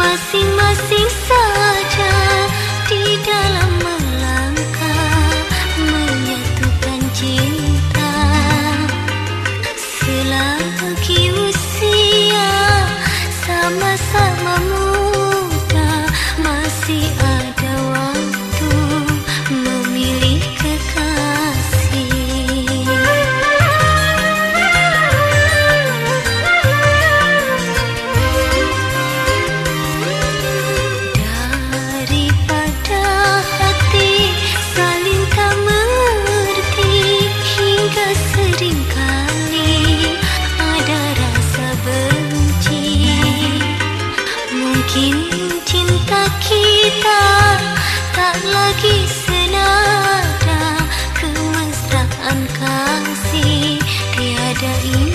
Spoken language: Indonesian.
Masing-masing saja di dalam melangkah Menyatukan cinta. Selagi usia sama-sama muda Masih ada Mungkin cinta kita tak lagi senada. Kemesraan kasih tiada ini